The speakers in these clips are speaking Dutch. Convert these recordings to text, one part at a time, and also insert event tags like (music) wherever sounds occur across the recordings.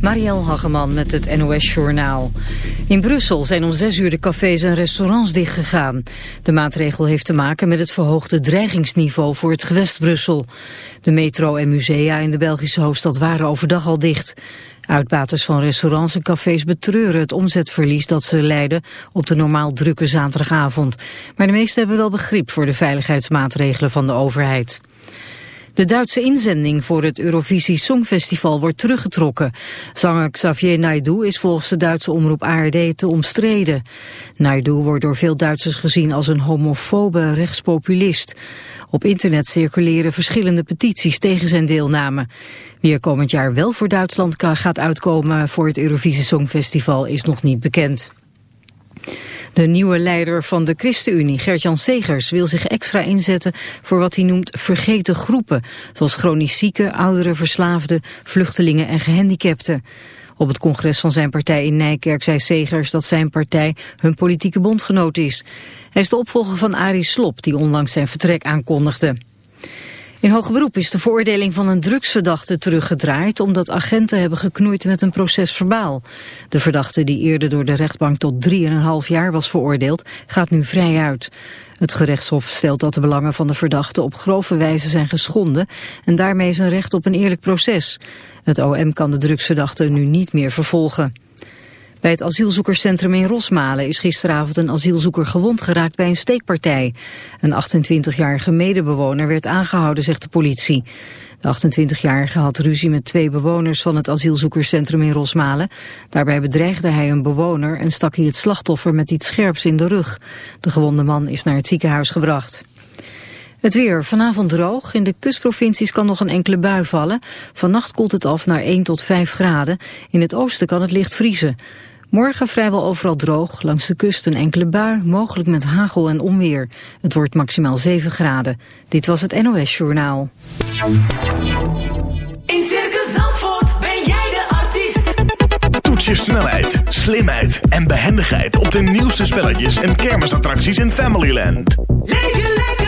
Marielle Hageman met het NOS Journaal. In Brussel zijn om zes uur de cafés en restaurants dichtgegaan. De maatregel heeft te maken met het verhoogde dreigingsniveau voor het gewest Brussel. De metro en musea in de Belgische hoofdstad waren overdag al dicht. Uitbaters van restaurants en cafés betreuren het omzetverlies dat ze lijden op de normaal drukke zaterdagavond. Maar de meesten hebben wel begrip voor de veiligheidsmaatregelen van de overheid. De Duitse inzending voor het Eurovisie Songfestival wordt teruggetrokken. Zanger Xavier Naidoo is volgens de Duitse omroep ARD te omstreden. Naidoo wordt door veel Duitsers gezien als een homofobe rechtspopulist. Op internet circuleren verschillende petities tegen zijn deelname. Wie er komend jaar wel voor Duitsland gaat uitkomen voor het Eurovisie Songfestival is nog niet bekend. De nieuwe leider van de ChristenUnie, Gert-Jan Segers, wil zich extra inzetten voor wat hij noemt vergeten groepen, zoals chronisch zieken, ouderen, verslaafden, vluchtelingen en gehandicapten. Op het congres van zijn partij in Nijkerk zei Segers dat zijn partij hun politieke bondgenoot is. Hij is de opvolger van Arie Slop, die onlangs zijn vertrek aankondigde. In hoger beroep is de veroordeling van een drugsverdachte teruggedraaid... omdat agenten hebben geknoeid met een proces verbaal. De verdachte die eerder door de rechtbank tot 3,5 jaar was veroordeeld... gaat nu vrij uit. Het gerechtshof stelt dat de belangen van de verdachte op grove wijze zijn geschonden... en daarmee zijn recht op een eerlijk proces. Het OM kan de drugsverdachte nu niet meer vervolgen. Bij het asielzoekerscentrum in Rosmalen is gisteravond een asielzoeker gewond geraakt bij een steekpartij. Een 28-jarige medebewoner werd aangehouden, zegt de politie. De 28-jarige had ruzie met twee bewoners van het asielzoekerscentrum in Rosmalen. Daarbij bedreigde hij een bewoner en stak hij het slachtoffer met iets scherps in de rug. De gewonde man is naar het ziekenhuis gebracht. Het weer. Vanavond droog. In de kustprovincies kan nog een enkele bui vallen. Vannacht koelt het af naar 1 tot 5 graden. In het oosten kan het licht vriezen. Morgen vrijwel overal droog, langs de kust een enkele bui, mogelijk met hagel en onweer. Het wordt maximaal 7 graden. Dit was het NOS Journaal. In Circus Zandvoort ben jij de artiest. Toets je snelheid, slimheid en behendigheid op de nieuwste spelletjes en kermisattracties in Familyland. Leef je lekker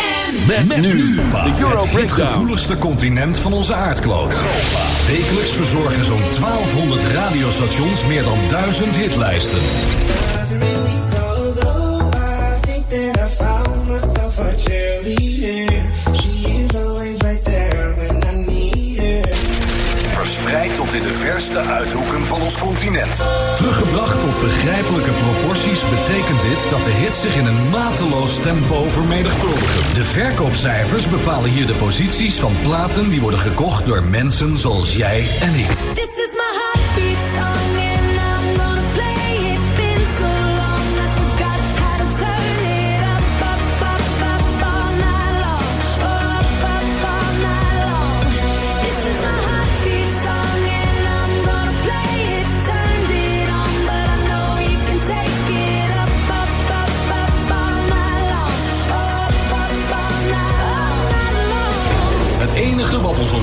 Met, met nu de Euro Het gevoeligste continent van onze aardkloot. Wekelijks verzorgen zo'n 1200 radiostations meer dan 1000 hitlijsten. Verspreid tot in de verste uithoeken van ons continent. Teruggebracht tot begrijpelijke proporties betekent dit dat de hits zich in een mateloos tempo vermenigvuldigen. De verkoopcijfers bepalen hier de posities van platen die worden gekocht door mensen zoals jij en ik.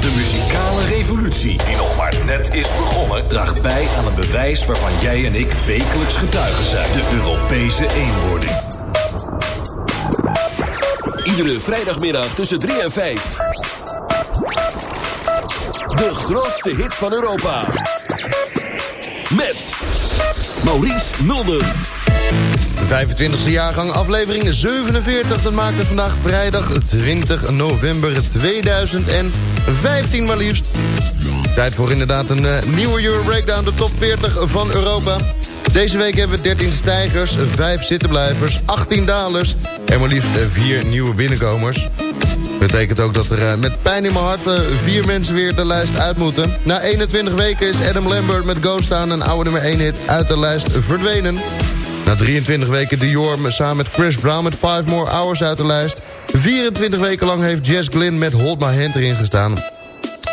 De muzikale revolutie, die nog maar net is begonnen, draagt bij aan een bewijs waarvan jij en ik wekelijks getuigen zijn: de Europese eenwording. Iedere vrijdagmiddag tussen 3 en 5. De grootste hit van Europa. Met Maurice Mulder. De 25e jaargang, aflevering 47. Dat maakt het vandaag vrijdag 20 november 2015 maar liefst. Tijd voor inderdaad een uh, nieuwe Euro Breakdown, de top 40 van Europa. Deze week hebben we 13 stijgers, 5 zittenblijvers, 18 dalers... en maar liefst 4 nieuwe binnenkomers. Betekent ook dat er uh, met pijn in mijn hart vier mensen weer de lijst uit moeten. Na 21 weken is Adam Lambert met Ghost aan een oude nummer 1 hit uit de lijst verdwenen. Na 23 weken Dior samen met Chris Brown met 5 More Hours uit de lijst. 24 weken lang heeft Jess Glynn met Hold My Hand erin gestaan.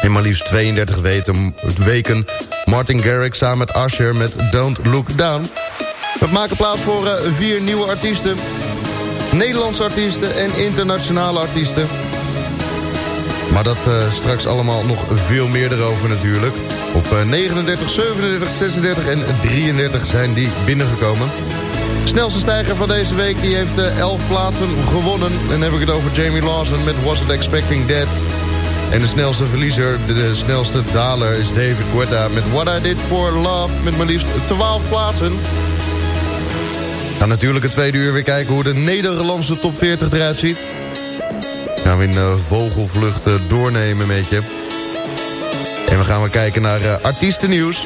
En maar liefst 32 weken Martin Garrix samen met Usher met Don't Look Down. We maken plaats voor uh, vier nieuwe artiesten. Nederlandse artiesten en internationale artiesten. Maar dat uh, straks allemaal nog veel meer erover natuurlijk. Op uh, 39, 37, 36 en 33 zijn die binnengekomen. Snelste stijger van deze week die heeft uh, 11 plaatsen gewonnen. En dan heb ik het over Jamie Lawson met Was It Expecting That. En de snelste verliezer, de, snelste daler is David Guetta met What I Did For Love met maar liefst 12 plaatsen. Gaan natuurlijk het tweede uur weer kijken hoe de Nederlandse top 40 eruit ziet. Gaan we in uh, vogelvlucht uh, doornemen met je. En we gaan weer kijken naar uh, artiestennieuws.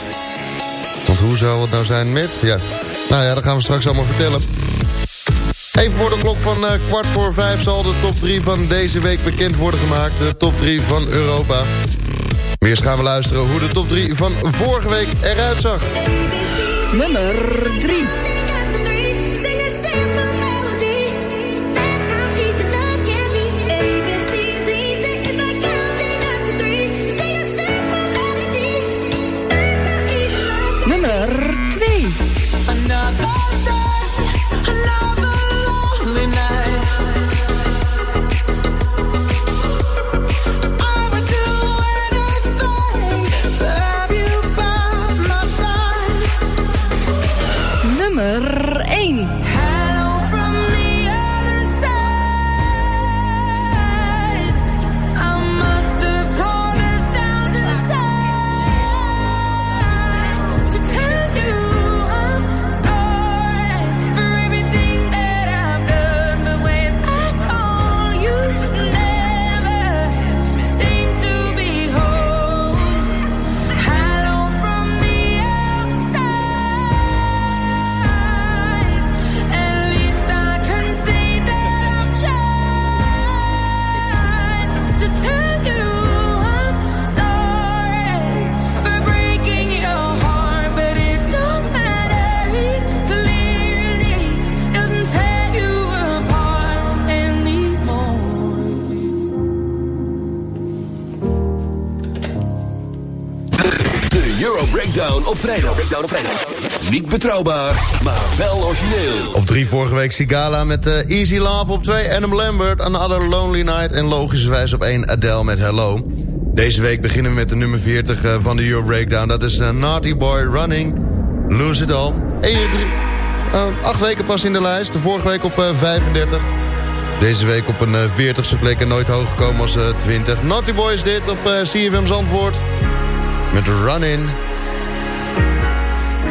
Want hoe zou het nou zijn met... Ja, nou ja, dat gaan we straks allemaal vertellen. Even voor de klok van uh, kwart voor vijf zal de top 3 van deze week bekend worden gemaakt. De top 3 van Europa. Maar gaan we luisteren hoe de top 3 van vorige week eruit zag. Nummer 3. Betrouwbaar, maar wel origineel. Op drie vorige week Sigala met uh, Easy Love. Op twee Adam Lambert, Another Lonely Night. En logischerwijs op één Adele met Hello. Deze week beginnen we met de nummer 40 uh, van de Euro Breakdown. Dat is uh, Naughty Boy Running. Lose It All. 1, 3, acht weken pas in de lijst. De vorige week op 35. Deze week op een 40ste plek en nooit hoog gekomen als 20. Naughty Boy is dit op CFM Zandvoort. Met Running. These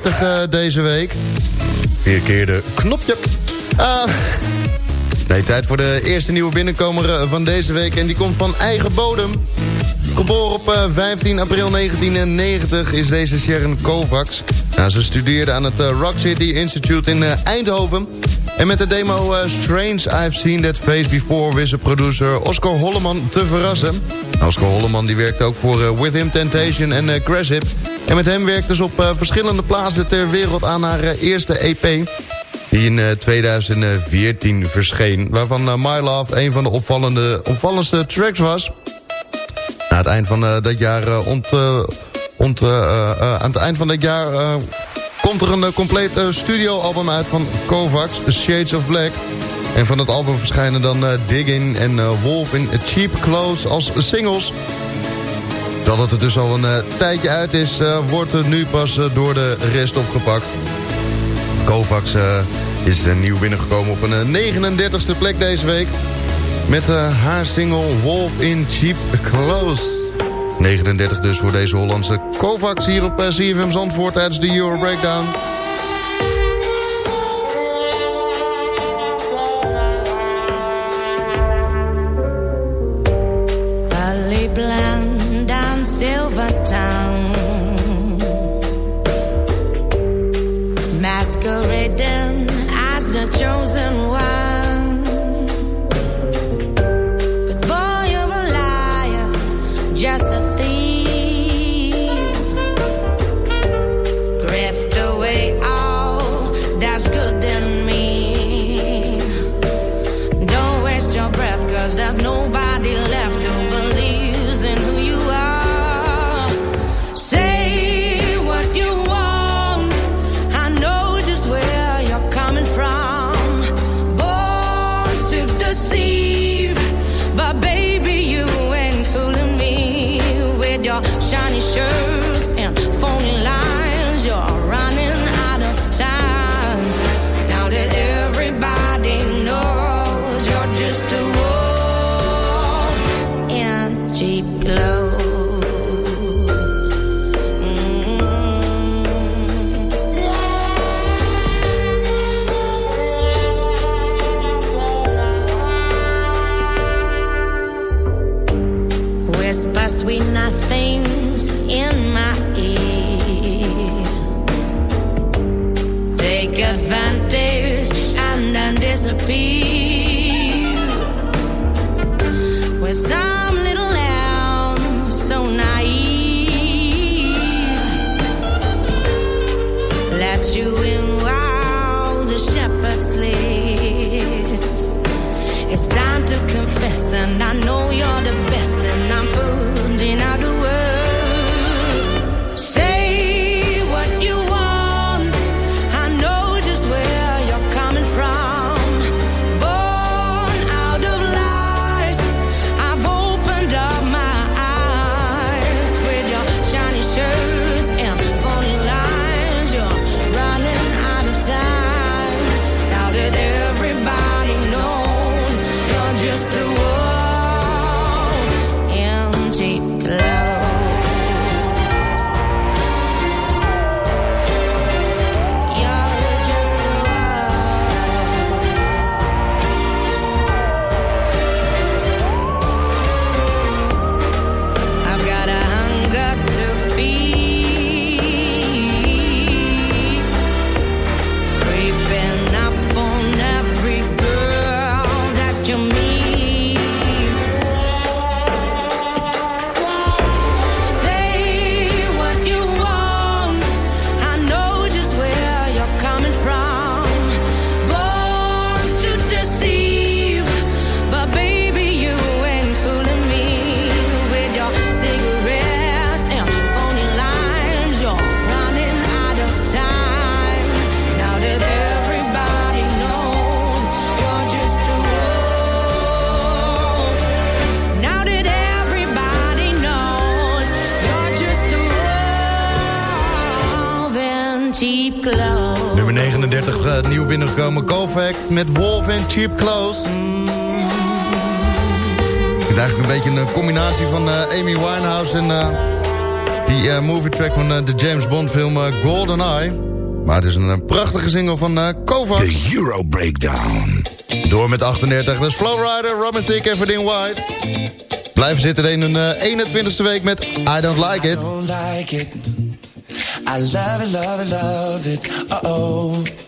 40 eh, deze week. Vier keer de knopje. Ah, nee, tijd voor de eerste nieuwe binnenkomer eh, van deze week. En die komt van eigen bodem. Geboren op eh, 15 april 1990 is deze Sharon Kovacs. Ze studeerde aan het eh, Rock City Institute in eh, Eindhoven. En met de demo eh, Strange I've Seen That Face Before... wist de producer Oscar Holleman te verrassen. Oscar Holleman die werkte ook voor eh, With Him Temptation en uh, Crash Hip. En met hem werkte ze op eh, verschillende plaatsen ter wereld aan haar eh, eerste EP... die in eh, 2014 verscheen. Waarvan eh, My Love een van de opvallende, opvallendste tracks was. Na het eind van eh, dat jaar eh, ont, eh, ont, eh, eh, aan het eind van dat jaar eh, komt er een eh, compleet eh, studioalbum uit van Kovacs, Shades of Black. En van het album verschijnen dan eh, Digging en eh, Wolf in Cheap Clothes als singles. Dat het er dus al een eh, tijdje uit is, eh, wordt er nu pas eh, door de rest opgepakt. Kovacs is nieuw binnengekomen op een eh, 39ste plek deze week. Met haar single Wolf in Cheap Clothes. 39 dus voor deze Hollandse Kovacs hier op CFM Zandvoort tijdens de Euro Breakdown. Masquerading as the chosen 30 uh, eh, nieuw binnengekomen. Kovac met Wolf en Cheap Clothes. Ik vind eigenlijk een beetje een combinatie van eh, Amy Winehouse en eh, die movie track van de James Bond film Golden Eye. Maar het is een, prachtige single van Kovac. The Euro Breakdown. Door met 38, dat is Flowrider, Robin Thicke en Verdien White. Blijven zitten in hun 21ste week met I Don't Like It. I don't like it. I love it, love it, love it. Uh oh.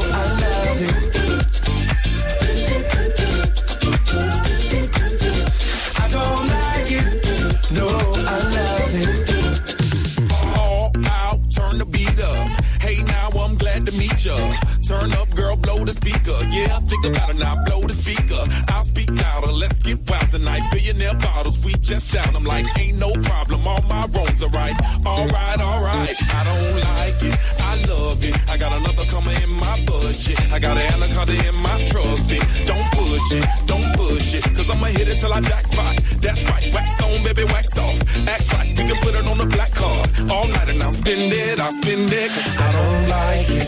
just down. I'm like, ain't no problem, all my wrongs are right. Alright, alright, I don't like it, I love it. I got another coming in my budget. I got an anaconda in my trophy. Don't push it, don't push it, cause I'ma hit it till I jackpot. That's right, wax on, baby, wax off. Act right, we can put it on the black card. All night and I'll spend it, I'll spend it, cause I don't like it.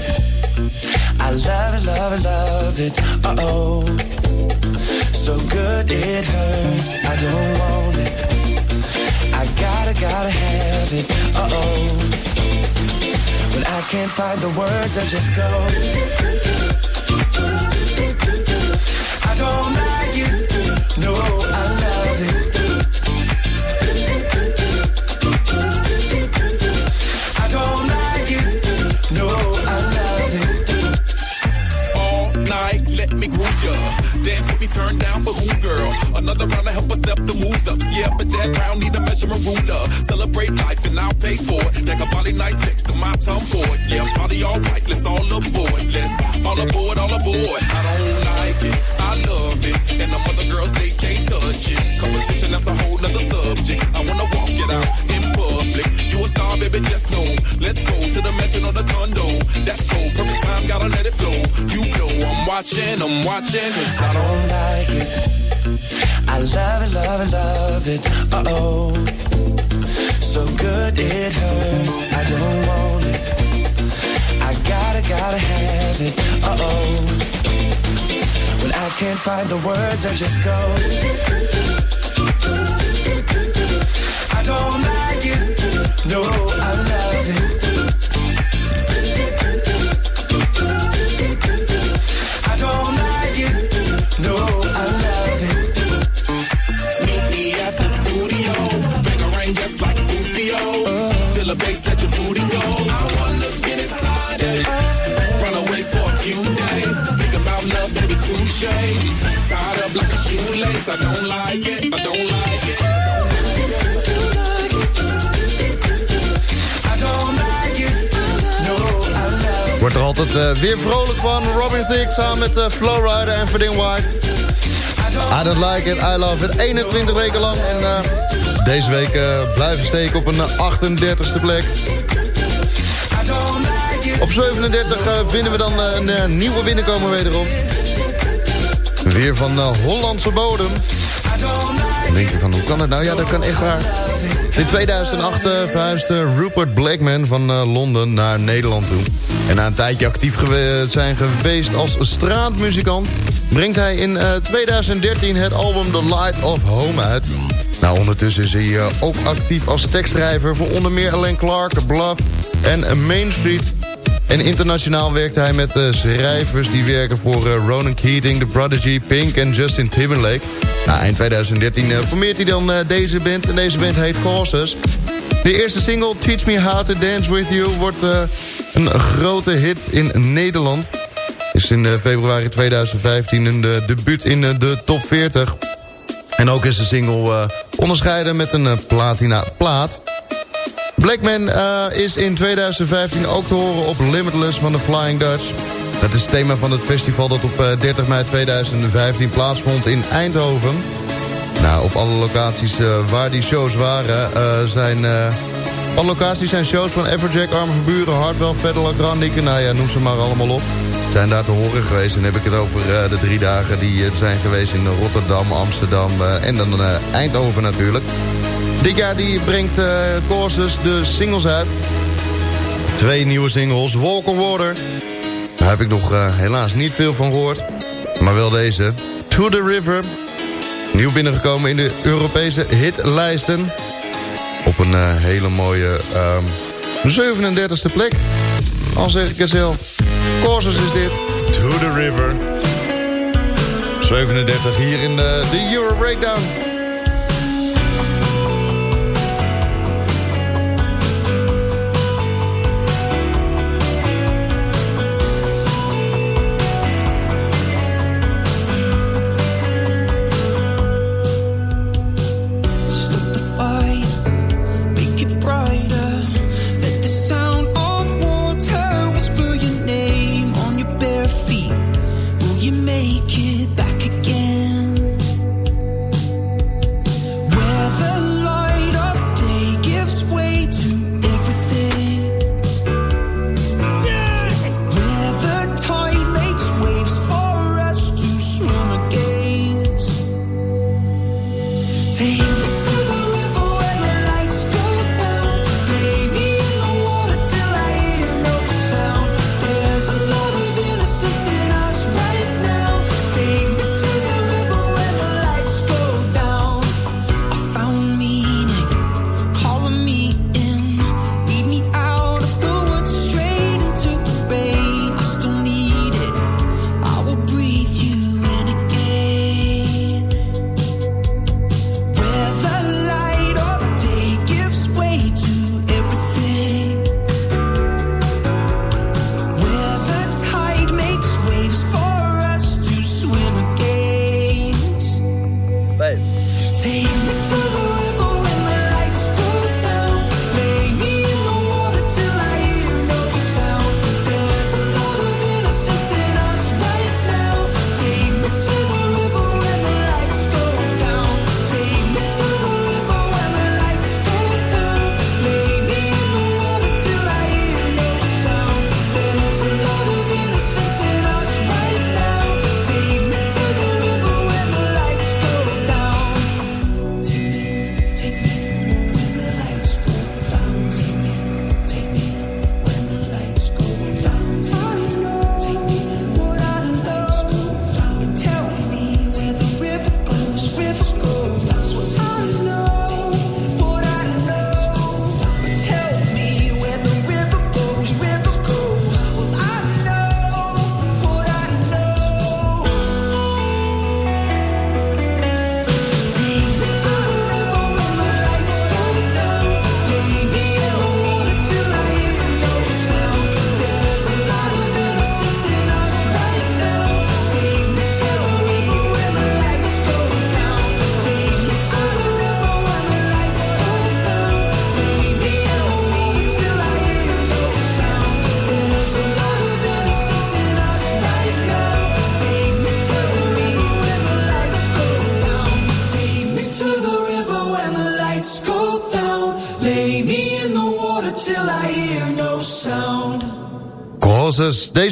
I love it, love it, love it. Uh oh. So good it hurts. I don't want it. I gotta, gotta have it. Uh oh. When I can't find the words, I just go. I don't like it. No, I love it. I don't like it. No, I love it. all night. Let me groove ya. Dance with me, turn down for? Another round to help us step the moves up. Yeah, but that round need a measurement ruler. Celebrate life and I'll pay for it. Like a body nice next to my tongue for. Yeah, party all right. Let's all aboard. Let's all aboard, all aboard. I don't like it. I love it. And the other girls, they can't touch it. Competition, that's a whole nother subject. I wanna walk it out in public. You a star, baby, just know. Let's go to the mansion or the condo. That's cool. Perfect time, gotta let it flow. You know I'm watching, I'm watching. 'cause I don't like it. I love it, love it, love it. Uh oh. So good it hurts. I don't want it. I gotta, gotta have it. Uh oh. When I can't find the words, I just go. I don't like it. No, I love it. I don't like it. No, I love it. Meet me at the studio. Ring just like. Feel bass, your booty go. I wanna get inside it. Run away for a few days. Think about love, baby. Tied up like a shoelace. I don't like it. I don't like it. Wordt er altijd eh, weer vrolijk van. Robin Thicke samen met uh, Flowrider en Verding White. I don't like it, I love it. 21 weken lang. En eh, deze week blijven steken op een eh, 38e plek. Op 37 eh, vinden we dan een nieuwe binnenkomer wederom. Weer van Hollandse bodem. Dan denk je van, hoe kan het nou? Ja, dat kan echt waar. In 2008 eh, verhuisde Rupert Blackman van Londen naar Nederland toe. En na een tijdje actief zijn geweest als straatmuzikant... brengt hij in eh, 2013 het album The Light of Home uit. Nou, ondertussen is hij eh, ook actief als tekstschrijver... voor onder meer Alan Clark, Bluff en Main Street... En internationaal werkt hij met uh, schrijvers die werken voor Ronan Keating, The Prodigy, Pink en Justin Timberlake. Nou, eind 2013 uh, formeert hij dan deze band en deze band heet Causes. De eerste single, Teach Me How to Dance With You, wordt een grote hit in Nederland. Is in februari 2015 een debuut in de top 40. En ook is de single onderscheiden met een platina plaat. Blackman is in 2015 ook te horen op Limitless van de Flying Dutch. Dat is het thema van het festival dat op uh, 30 mei 2015 plaatsvond in Eindhoven. Nou, op alle locaties waar die shows waren zijn Alle locaties zijn shows van Everjack, Arme Buren, Hardwell, Federal, Grandieke. Nou ja, noem ze maar allemaal op. Zijn daar te horen geweest. En dan heb ik het over eh, de drie dagen die eh, zijn geweest in Rotterdam, Amsterdam eh, en dan Eindhoven natuurlijk. Dit jaar die brengt Courses de singles uit. Twee nieuwe singles, Walk on Water. Daar heb ik nog helaas niet veel van gehoord. Maar wel deze, To the River. Nieuw binnengekomen in de Europese hitlijsten. Een eh, hele mooie ehm 37e plek. Al zeg ik het zelf. Courses is dit. To the River. 37 hier in de, de Euro Breakdown.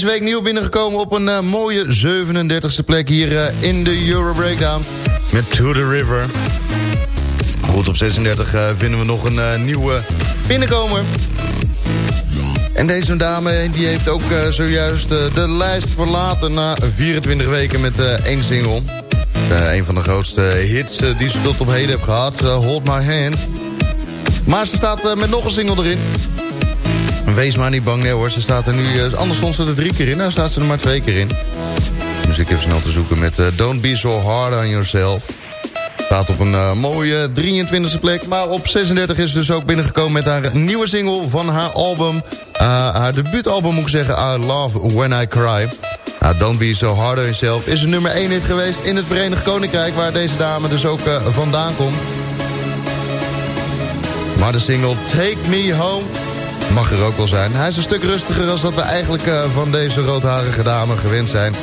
Deze week nieuw binnengekomen op een eh, mooie 37e plek hier eh, in de Euro Breakdown. Met To The River. Goed, op 36 eh, vinden we nog een nieuwe binnenkomer. En deze dame die heeft ook zojuist de lijst verlaten na 24 weken met één single. Een van de grootste hits die ze tot op heden heeft gehad. eh, Hold My Hand. Maar ze staat met nog een single erin. Wees maar niet bang, nee hoor. Ze staat er nu, eh, anders stond ze er drie keer in. Nou staat ze er maar twee keer in. Dus ik even snel te zoeken met eh, Don't Be So Hard On Yourself. Staat op een eh, mooie 23e plek. Maar op 36 is ze dus ook binnengekomen met haar nieuwe single van haar album. Haar debuutalbum moet ik zeggen. I Love When I Cry. Nou, Don't Be So Hard On Yourself is een nummer 1 hit geweest in het Verenigd Koninkrijk. Waar deze dame dus ook vandaan komt. Maar de single Take Me Home mag er ook wel zijn. Hij is een stuk rustiger dan dat we eigenlijk eh, van deze roodharige dame gewend zijn.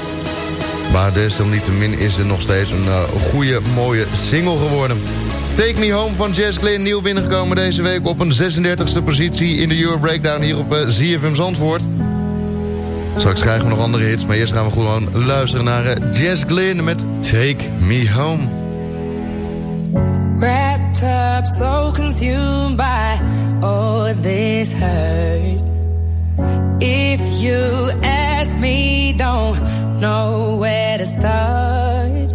Maar desalniettemin is er nog steeds een uh, goede, mooie single geworden. Take Me Home van Jess Glynn, nieuw binnengekomen deze week op een 36e positie in de Euro Breakdown hier op uh, ZFM Zandvoort. Straks krijgen we nog andere hits, maar eerst gaan we gewoon luisteren naar uh, Jess Glynn met Take Me Home. Wrapped up, so consumed by all this hurt. If you ask me, don't know where to start.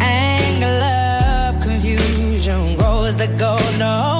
Anger, love, confusion, roads that go nowhere.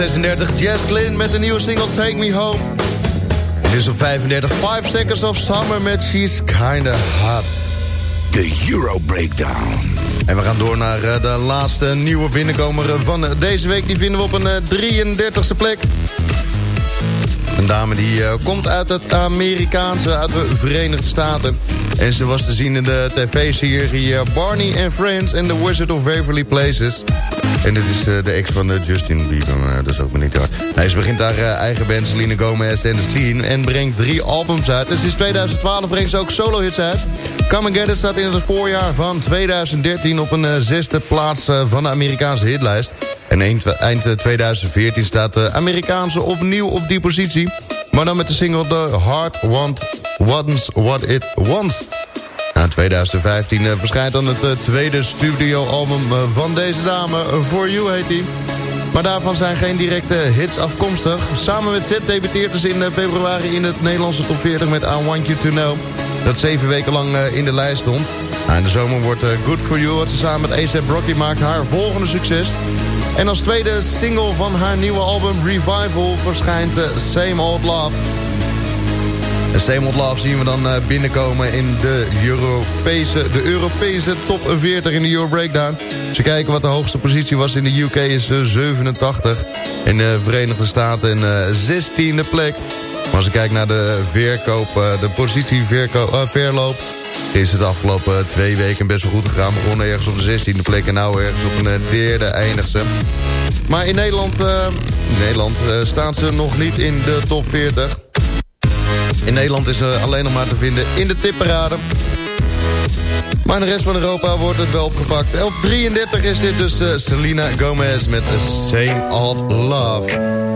36 Jazz Glynn met de nieuwe single Take Me Home. En is op 35 5 Seconds of Summer met She's Kinda Hot. De Euro Breakdown. En we gaan door naar eh, de laatste nieuwe binnenkomer van eh, deze week. Die vinden we op een eh, 33e plek. Een dame die eh, komt uit het Amerikaanse, uit de Verenigde Staten. En ze was te zien in de tv-serie eh, Barney and Friends en The Wizard of Waverly Places. En dit is eh, de ex van eh, Justin Bieber, maar dat is ook maar niet hard. Nee, ze begint haar eigen band Selena Gomez en The Scene... en brengt drie albums uit. En sinds 2012 brengt ze ook solo-hits uit. Come and Get It staat in het voorjaar van 2013... op een zesde plaats van de Amerikaanse hitlijst. En eind, eind eh, 2014 staat de Amerikaanse opnieuw op die positie. Maar dan met de single The Heart Want, Wants What It Wants. Na 2015 eh, verschijnt dan het eh, tweede studioalbum eh, van deze dame. For You heet die. Maar daarvan zijn geen directe hits afkomstig. Samen met Z debuteerde ze in februari in het Nederlandse top 40 met I Want You To Know. Dat zeven weken lang in de lijst stond. Nou, in de zomer wordt Good For You, wat ze samen met A$AP Rocky maakt, haar volgende succes. En als tweede single van haar nieuwe album Revival verschijnt Same Old Love. En Same Love zien we dan eh, binnenkomen in de Europese, de Europese top 40 in de Euro Breakdown. Als we kijken wat de hoogste positie was in de UK is eh, 87. In de Verenigde Staten eh, 16e plek. Maar als ik kijk naar de verkoop, eh, de positie verko- eh, verloop... is het de afgelopen twee weken best wel goed gegaan. Begonnen ergens op de 16e plek en nou ergens op een eh, derde eindigt. Maar in Nederland, eh, in Nederland eh, staan ze nog niet in de top 40. In Nederland is ze alleen nog maar te vinden in de tipparade. Maar in de rest van Europa wordt het wel opgepakt. Op 33 is dit dus eh, Selena Gomez met Same Old Love.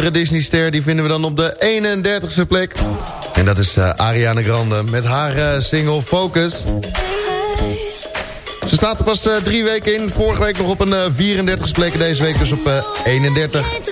Andere Disney-ster. Die vinden we dan op de 31ste plek. En dat is eh, Ariana Grande met haar eh, single Focus. Ze staat er pas eh, drie weken in. Vorige week nog op een eh, 34ste plek. Deze week dus op eh, 31.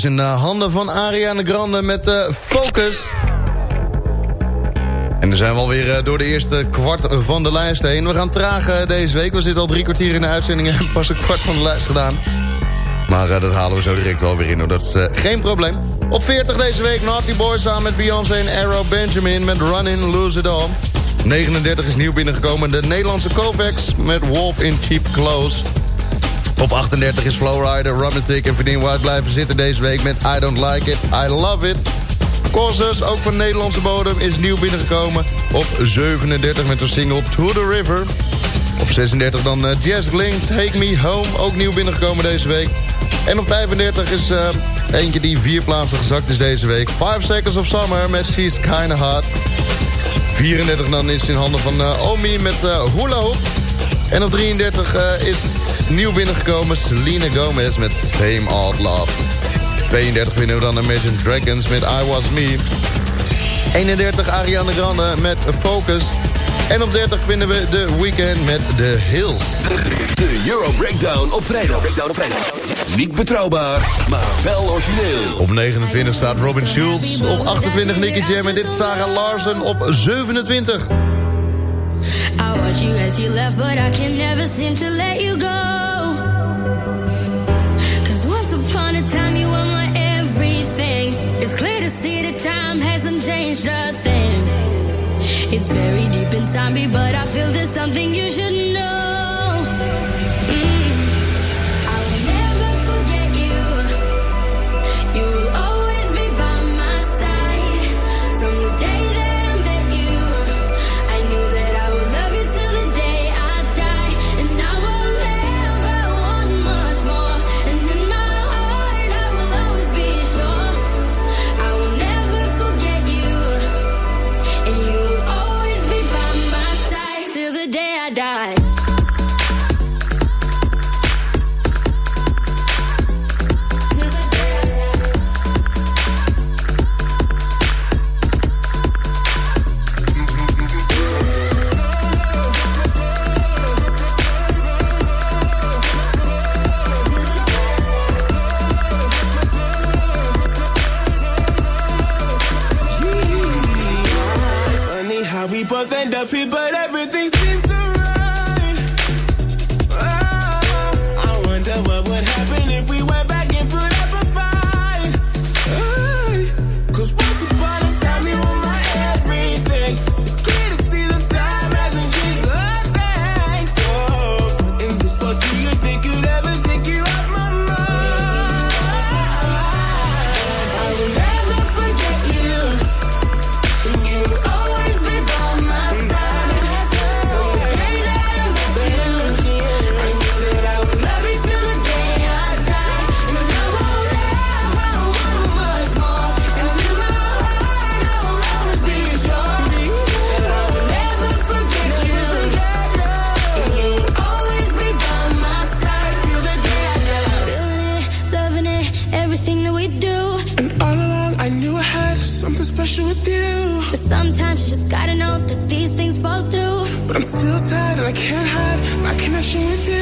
Dus in de handen van Ariana Grande met eh, Focus. En dan zijn we alweer eh, door de eerste kwart van de lijst heen. We gaan traag eh, deze week. We zitten al drie kwartier in de uitzending en pas een kwart van de lijst gedaan. Maar eh, dat halen we zo direct wel weer in, dat is eh, geen probleem. Op 40 deze week Naughty Boy samen met Beyoncé en Arrow Benjamin met Running Lose It All. 39 is nieuw binnengekomen de Nederlandse Kovacs met Wolf in Cheap Clothes. Op 38 is Flowrider, Robin Tick, en Verdien White blijven zitten deze week met I Don't Like It, I Love It. Causes, ook van Nederlandse bodem, is nieuw binnengekomen. Op 37 met de single To The River. Op 36 dan uh, Jazz Link, Take Me Home, ook nieuw binnengekomen deze week. En op 35 is uh, eentje die vier plaatsen gezakt is deze week. Five Seconds of Summer met She's Kinda Hot. 34 dan is in handen van eh, Omi met Hula Hoop. En op 33 is nieuw binnengekomen Selena Gomez met Same Old Love. 32 winnen we dan Imagine Dragons met I Was Me. 31 Ariana Grande met Focus. En op 30 vinden we The Weekend met The Hills. De Euro Breakdown op vrijdag. Breakdown op vrijdag. Niet betrouwbaar, maar wel origineel. Op 29 staat Robin Schulz. Op 28 Nicky Jam. En dit is Sarah Larsen op 27. I watch you as you left, but I can never seem to let you go. to see that time hasn't changed a thing. It's buried deep inside me, but I feel there's something you should know. but everything seems to I can't hide my connection with you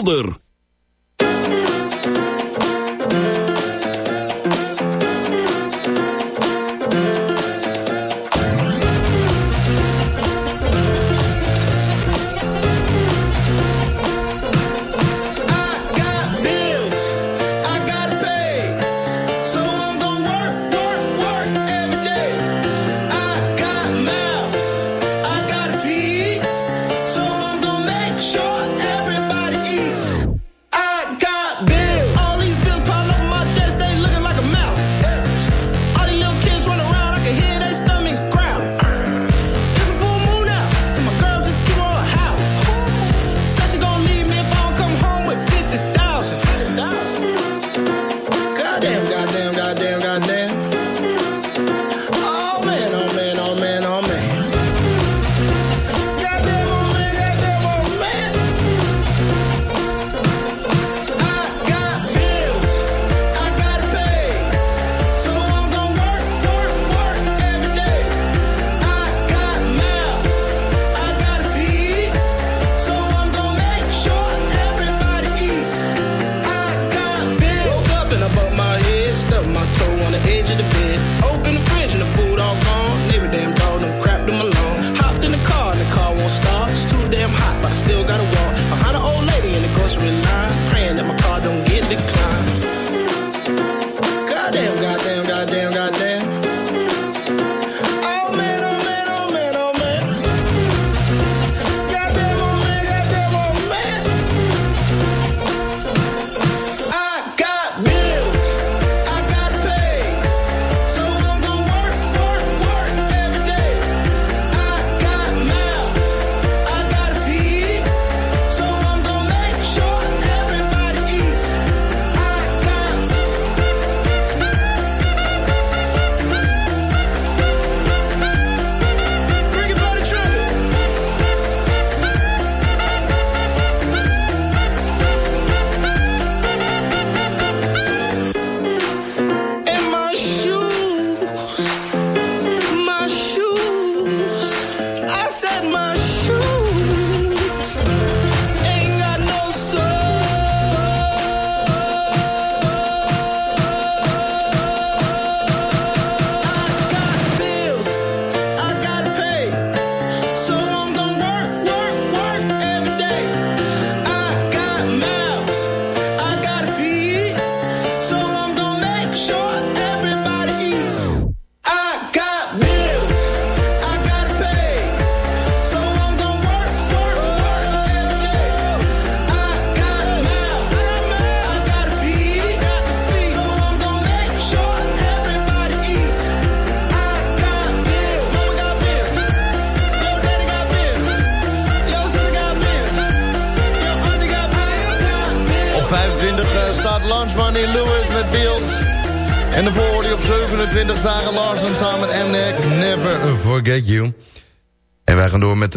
Mulder.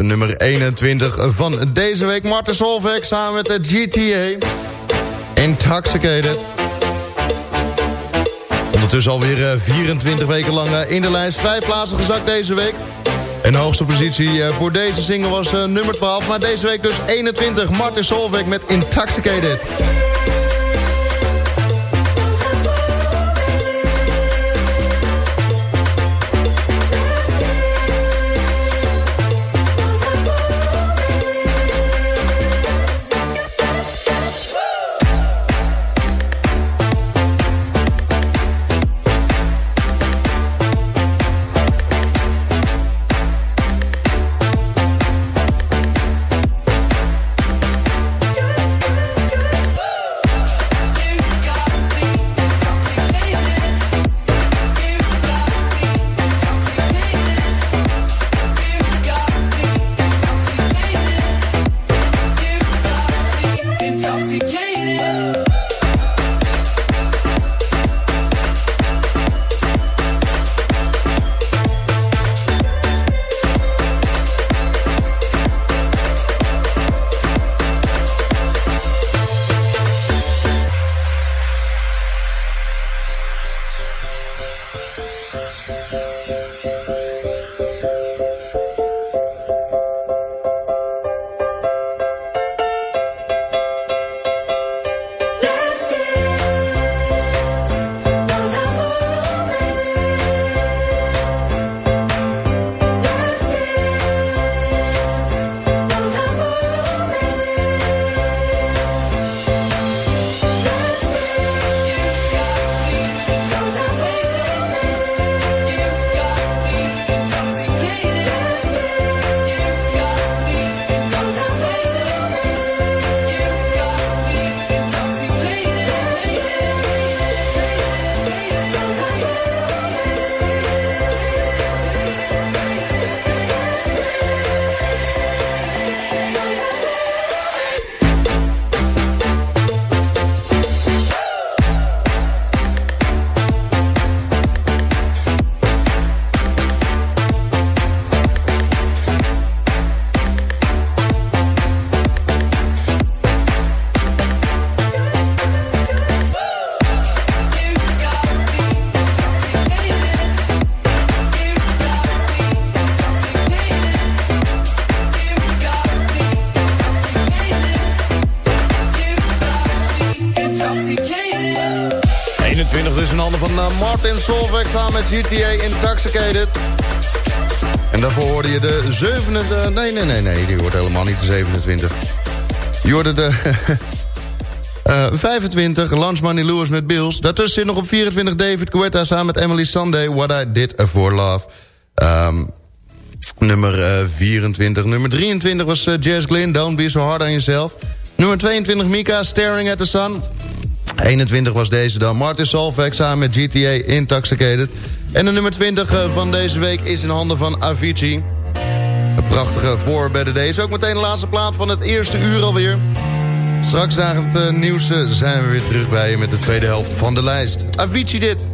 nummer 21 van deze week. Marten Solveig samen met de GTA. Intoxicated. Ondertussen alweer eh, 24 weken lang eh, in de lijst. Vijf plaatsen gezakt deze week. En de hoogste positie eh, voor deze single was nummer 12. Maar deze week dus 21. Martin Solveig met Intoxicated. samen met GTA Intoxicated. En daarvoor hoorde je de 27... Eh, nee, nee, nee, nee, die hoort helemaal niet de 27. Je hoorde de... (laughs) Eh, uh, 25, Lance Money Lewis met Bills. Daartussen zit nog op 24 David Guetta samen met Emily Sunday... What I Did For Love. Um, nummer eh, 24. Nummer 23 was uh, Jazz Glynn, Don't Be So Hard On Yourself. Nummer 22, Mika, Staring At The Sun. 21 was deze dan. Martin Solveig samen met GTA Intoxicated. En de nummer 20 eh, van deze week is in handen van Avicii. Een prachtige voorbedden deze. Ook meteen de laatste plaat van het eerste uur alweer. Straks na het eh, nieuws eh, zijn we weer terug bij je met de tweede helft van de lijst. Avicii dit.